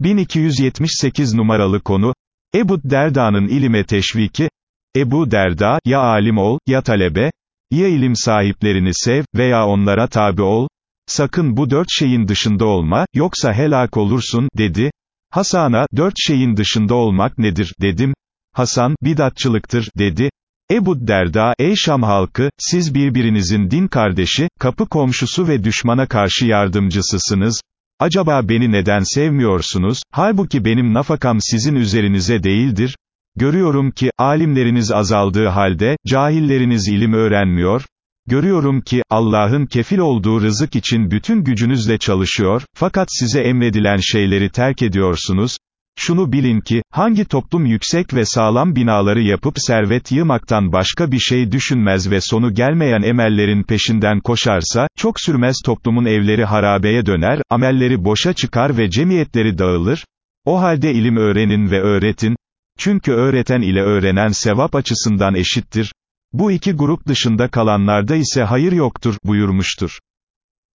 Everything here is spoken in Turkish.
1278 numaralı konu, Ebu Derda'nın ilime teşviki, Ebu Derda, ya alim ol, ya talebe, ya ilim sahiplerini sev, veya onlara tabi ol, sakın bu dört şeyin dışında olma, yoksa helak olursun, dedi. Hasan'a, dört şeyin dışında olmak nedir, dedim. Hasan, bidatçılıktır, dedi. Ebu Derda, ey Şam halkı, siz birbirinizin din kardeşi, kapı komşusu ve düşmana karşı yardımcısısınız. Acaba beni neden sevmiyorsunuz, halbuki benim nafakam sizin üzerinize değildir? Görüyorum ki, alimleriniz azaldığı halde, cahilleriniz ilim öğrenmiyor. Görüyorum ki, Allah'ın kefil olduğu rızık için bütün gücünüzle çalışıyor, fakat size emredilen şeyleri terk ediyorsunuz. Şunu bilin ki, hangi toplum yüksek ve sağlam binaları yapıp servet yığmaktan başka bir şey düşünmez ve sonu gelmeyen emellerin peşinden koşarsa, çok sürmez toplumun evleri harabeye döner, amelleri boşa çıkar ve cemiyetleri dağılır. O halde ilim öğrenin ve öğretin. Çünkü öğreten ile öğrenen sevap açısından eşittir. Bu iki grup dışında kalanlarda ise hayır yoktur, buyurmuştur.